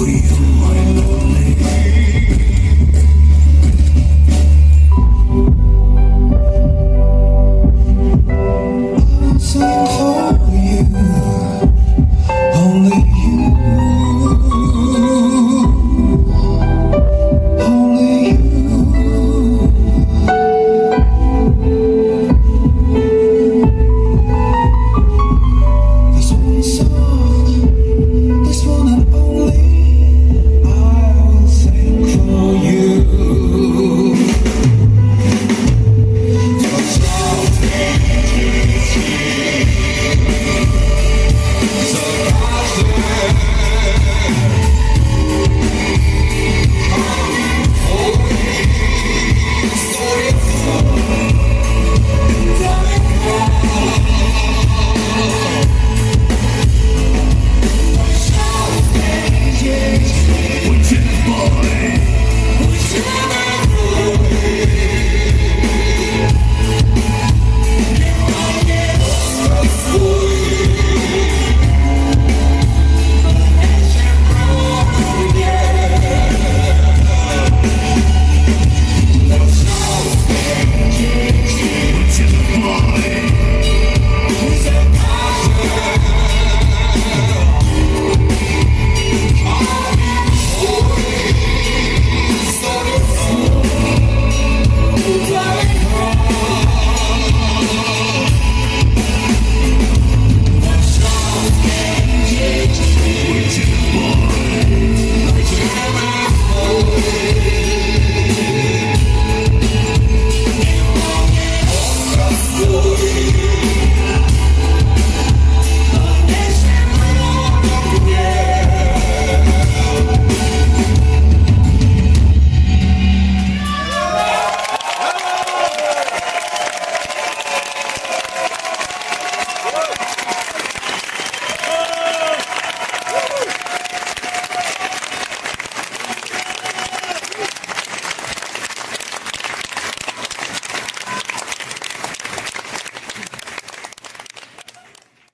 for you.